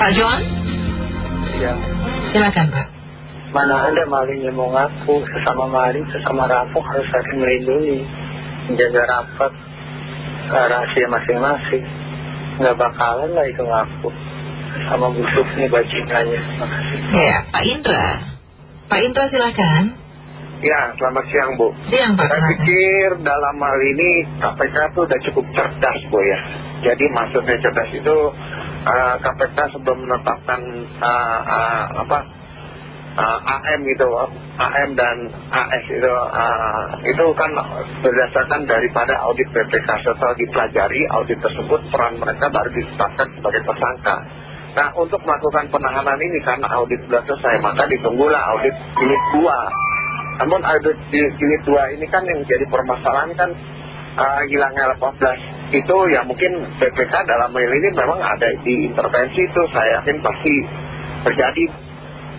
Pak Joan? Ya. Silakan Pak. Mana ada maling yang mau ngaku sesama maling, sesama rampok harus saling melindungi, menjaga rapat uh, rahasia masing-masing. Nggak bakalan lah itu ngaku sama busuk nih bajingannya. Makasih. Ya, Pak Indra. Pak Indra silakan. Ya, selamat siang Bu. Siang Pak. Saya pikir dalam hal ini KPK tuh udah cukup cerdas Bu ya. Jadi maksudnya cerdas itu eh, KPK sebelum menetapkan eh, eh, apa AM gitu, AM dan AS itu itu kan berdasarkan daripada audit BPK setelah dipelajari audit tersebut peran mereka baru ditetapkan sebagai tersangka. Nah untuk melakukan penahanan ini karena audit sudah selesai maka ditunggulah audit jilid 2 namun audit di jilid 2 ini kan yang jadi permasalahan kan uh, hilangnya 18 itu ya mungkin BPK dalam hal ini memang ada di intervensi itu saya yakin pasti terjadi.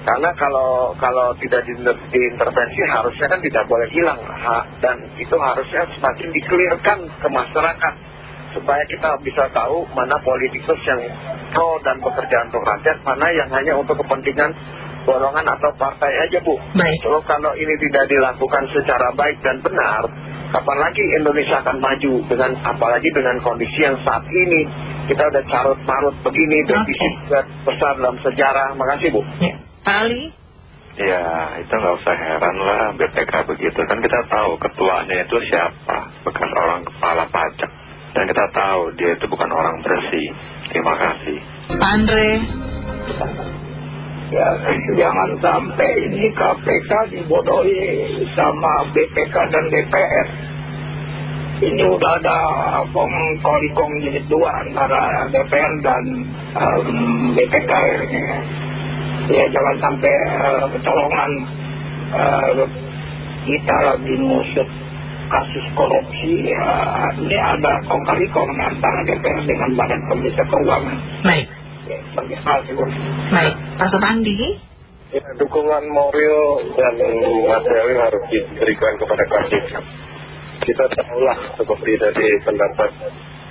Karena kalau kalau tidak di, diintervensi harusnya kan tidak boleh hilang ha, dan itu harusnya semakin dikelirkan ke masyarakat supaya kita bisa tahu mana politikus yang pro dan bekerja untuk rakyat mana yang hanya untuk kepentingan golongan atau partai aja Bu Baik. So, kalau ini tidak dilakukan secara baik dan benar, kapan lagi Indonesia akan maju dengan apalagi dengan kondisi yang saat ini kita udah carut marut begini dan Oke. besar dalam sejarah. Makasih Bu. Ya. Pak Ali? Ya, itu nggak usah heran lah BPK begitu. Kan kita tahu ketuanya itu siapa, bekas orang kepala pajak. Dan kita tahu dia itu bukan orang bersih. Terima kasih. Pak Andre? Ya, jangan sampai ini KPK dibodohi sama BPK dan DPR. Ini udah ada kong kong kong jilid dua antara DPR dan BPK ini. Ya jangan sampai uh, kecolongan uh, kita lagi ngusut kasus korupsi. ya, ini ada kong kali kong antara DPR dengan Badan Pemeriksa Keuangan. Baik. Ya. Baik. Pak Supandi? Ya, dukungan moral dan material harus diberikan kepada KPK. Kita tahulah seperti dari pendapat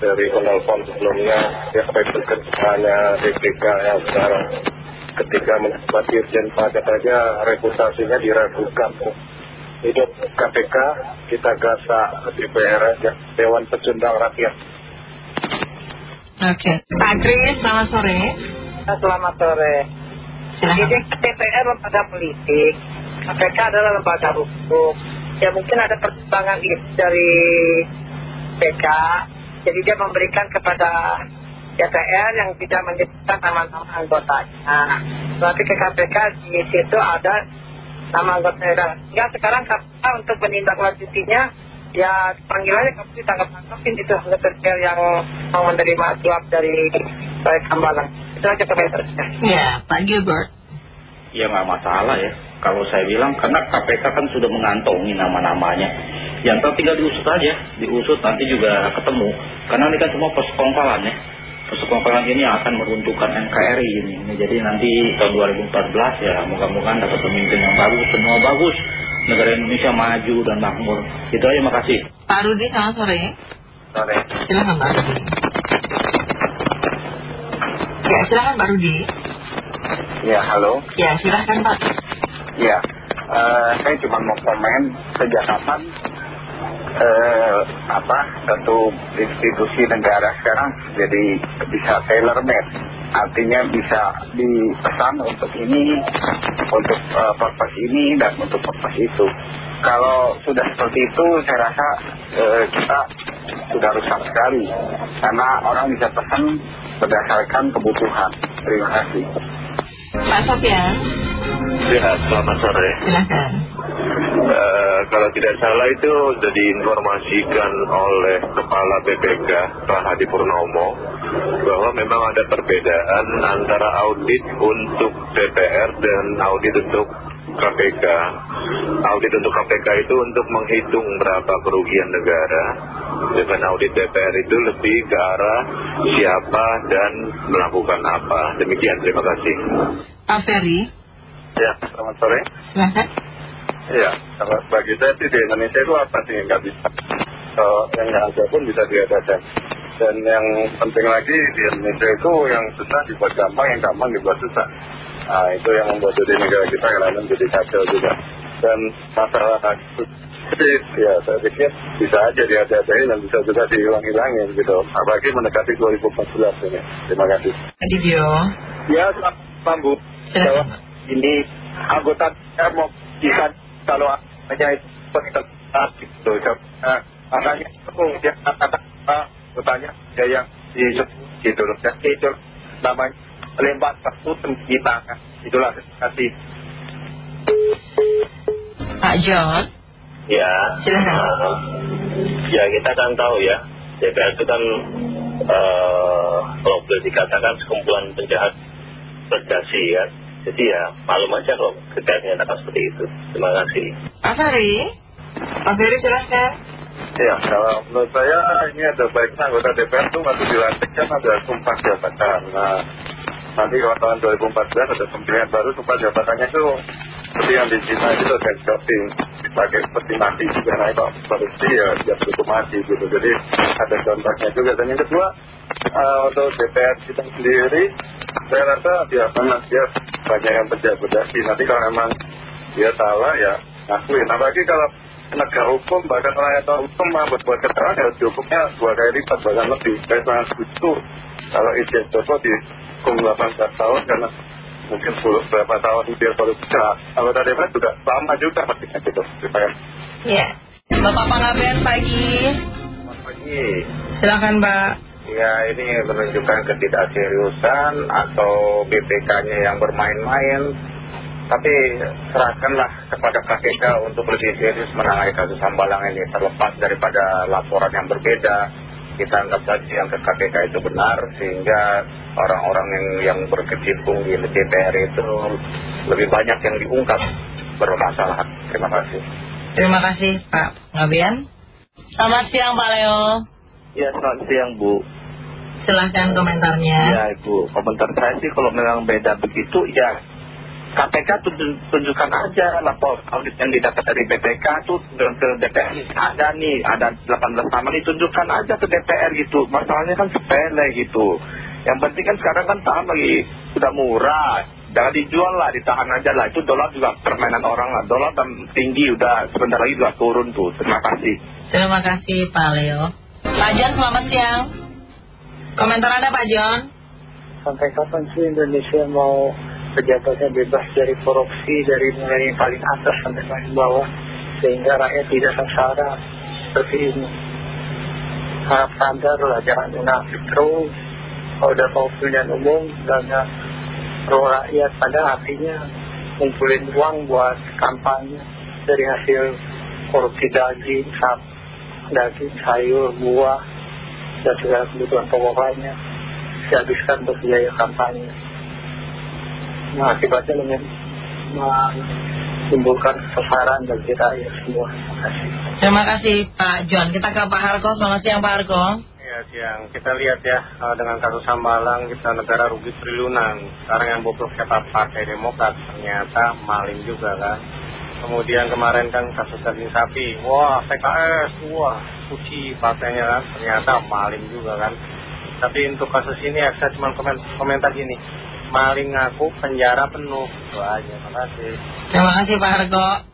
dari penelpon sebelumnya, ya hanya BPK yang sekarang ketika menjabat Dirjen Pajak saja reputasinya diragukan. Hidup KPK, kita gasak DPR aja, Dewan Pecundang Rakyat. Oke. Pak Kris, selamat sore. Selamat sore. Jadi. DPR lembaga politik, KPK adalah lembaga hukum. Ya mungkin ada pertimbangan itu dari PK, jadi dia memberikan kepada DPR yang tidak menyebutkan nama-nama anggotanya. Tapi ke KPK di situ ada nama anggotanya. Ya sekarang KPK untuk menindaklanjutinya, ya panggilannya kamu ditangkap-tangkapin itu DPR yang mau menerima suap dari Baik Hambalang. Itu aja komentarnya. Ya, Pak Gilbert. Ya nggak masalah ya. Kalau saya bilang karena KPK kan sudah mengantongi nama-namanya. Yang tinggal diusut aja, diusut nanti juga ketemu. Karena ini kan semua persekongkolan ya. Persekongkolan ini yang akan meruntuhkan NKRI ini. Jadi nanti tahun 2014 ya mudah-mudahan dapat pemimpin yang bagus, semua bagus. Negara Indonesia maju dan makmur. Itu aja makasih. Pak Rudi, selamat sore. Sore. Silakan Pak Rudi. Ya, silakan Pak Rudi. Ya, halo. Ya, silakan Pak. Ya, eh, saya cuma mau komen sejak kapan eh, apa satu institusi negara sekarang jadi bisa tailor made, artinya bisa dipesan untuk ini, untuk eh, purpose ini dan untuk purpose itu. Kalau sudah seperti itu, saya rasa eh, kita sudah rusak sekali karena orang bisa pesan berdasarkan kebutuhan. Terima kasih. Pak Sofian, Ya, selamat sore. silakan. Eh, kalau tidak salah itu sudah diinformasikan oleh Kepala BPK Pak Hadi Purnomo bahwa memang ada perbedaan antara audit untuk DPR dan audit untuk KPK. Audit untuk KPK itu untuk menghitung berapa kerugian negara. Dengan audit DPR itu lebih ke arah siapa dan melakukan apa. Demikian, terima kasih. Pak Ferry, Ya, selamat sore. Iya, kalau bagi saya sih di Indonesia itu apa sih yang nggak bisa? Kalau yang nggak ada pun bisa diadakan. Dan yang penting lagi di Indonesia itu yang susah dibuat gampang yang gampang dibuat susah. Nah itu yang membuat jadi negara kita kadang jadi kacau juga. Dan masalah jadi ya saya pikir bisa aja dihati-hatiin dan bisa juga dihilang-hilangin gitu. Apalagi mendekati 2014 ini. Terima kasih. Adibio ya selamat Bu. Silakan. ini anggota saya mau bisa kalau hanya itu kita gitu. Nah, makanya aku dia kata bertanya ya yang di gitu loh dan itu namanya lempar satu kita itulah terima kasih Pak John Ya. Silakan. Ya kita kan tahu ya, DPR itu kan eh, kalau boleh dikatakan sekumpulan penjahat bergasi ya. Jadi ya malum aja kalau DPR menyatakan seperti itu. Terima kasih. Pak Ferry Pak Ferry silahkan Ya, kalau menurut saya ini ada baiknya anggota DPR itu waktu dilantik kan ada sumpah jabatan. Nah, nanti kalau tahun 2014 ada pemilihan baru sumpah jabatannya itu seperti yang di Cina itu kayak shopping dipakai seperti mati juga. Nah, kalau korupsi ya dia cukup mati gitu. Jadi ada contohnya juga. Dan yang kedua, eh, untuk DPR kita sendiri, saya rasa memang dia banyak yang berjabatan. Nanti kalau memang dia salah ya ngakuin. Apalagi kalau penegak hukum bahkan rakyat hukum buat buat kesalahan harus dihukumnya dua kali lipat bahkan lebih. Saya sangat setuju. Kalau Irjen Joko dihukum 18 tahun karena mungkin 10 berapa tahun dia korupsi nah, anggota DPR juga sama juga mestinya gitu terima kasih. Ya Bapak Panggabean pagi. Selamat pagi. Silakan Mbak ya ini menunjukkan ketidakseriusan atau BPK-nya yang bermain-main tapi serahkanlah kepada KPK untuk lebih serius menangani kasus Hambalang ini. Terlepas daripada laporan yang berbeda kita anggap saja yang ke KPK itu benar sehingga orang-orang yang, yang berkecimpung di DPR itu lebih banyak yang diungkap bermasalah. Terima kasih. Terima kasih Pak Panggabean Selamat siang Pak Leo. Ya selamat siang Bu. Silahkan komentarnya. Ya Ibu, komentar saya sih kalau memang beda begitu ya KPK tunjuk, tunjukkan aja lapor audit yang didapat dari BPK tuh ke ke DPR ada nih, ada 18 nama nih tunjukkan aja ke DPR gitu. Masalahnya kan sepele gitu. Yang penting kan sekarang kan saham lagi sudah murah. Jangan dijual lah, ditahan aja lah. Itu dolar juga permainan orang lah. Dolar kan tinggi udah sebentar lagi juga turun tuh. Terima kasih. Terima kasih Pak Leo Pak John selamat siang Komentar Anda Pak John sampai kapan sih Indonesia mau pejabatnya bebas dari korupsi dari mulai yang paling atas sampai paling bawah sehingga rakyat tidak sengsara seperti ini. Harap sadar lah jangan munafik terus. Kalau udah mau pemilihan umum dan pro rakyat. Pada artinya ngumpulin uang buat kampanye dari hasil korupsi daging, sap, daging, sayur, buah dan segala kebutuhan pokok lainnya. Dihabiskan untuk biaya kampanye nah akibatnya dengan menimbulkan kesasaran bagi rakyat semua. Terima kasih Terima kasih Pak John. Kita ke Pak Harko. Selamat siang Pak Harko. Ya siang, kita lihat ya eh, dengan kasus Hambalang kita negara rugi triliunan. Sekarang yang bobrok kata Partai Demokrat. Ternyata maling juga kan. Kemudian kemarin kan kasus daging sapi, wah PKS, wah suci partainya kan, ternyata maling juga kan. Tapi untuk kasus ini ya, saya cuma komen, komentar gini, maling ngaku penjara penuh, itu aja, terima kasih. Terima kasih Pak Harko